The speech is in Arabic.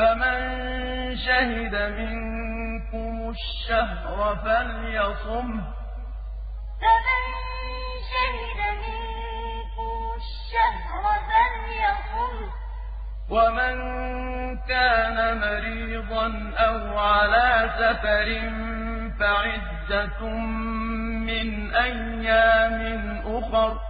فمن شهد منكم الشهر فليصمه. فمن شهد منكم الشهر ومن كان مريضا أو على سفر فعدة من أيام أخر ومن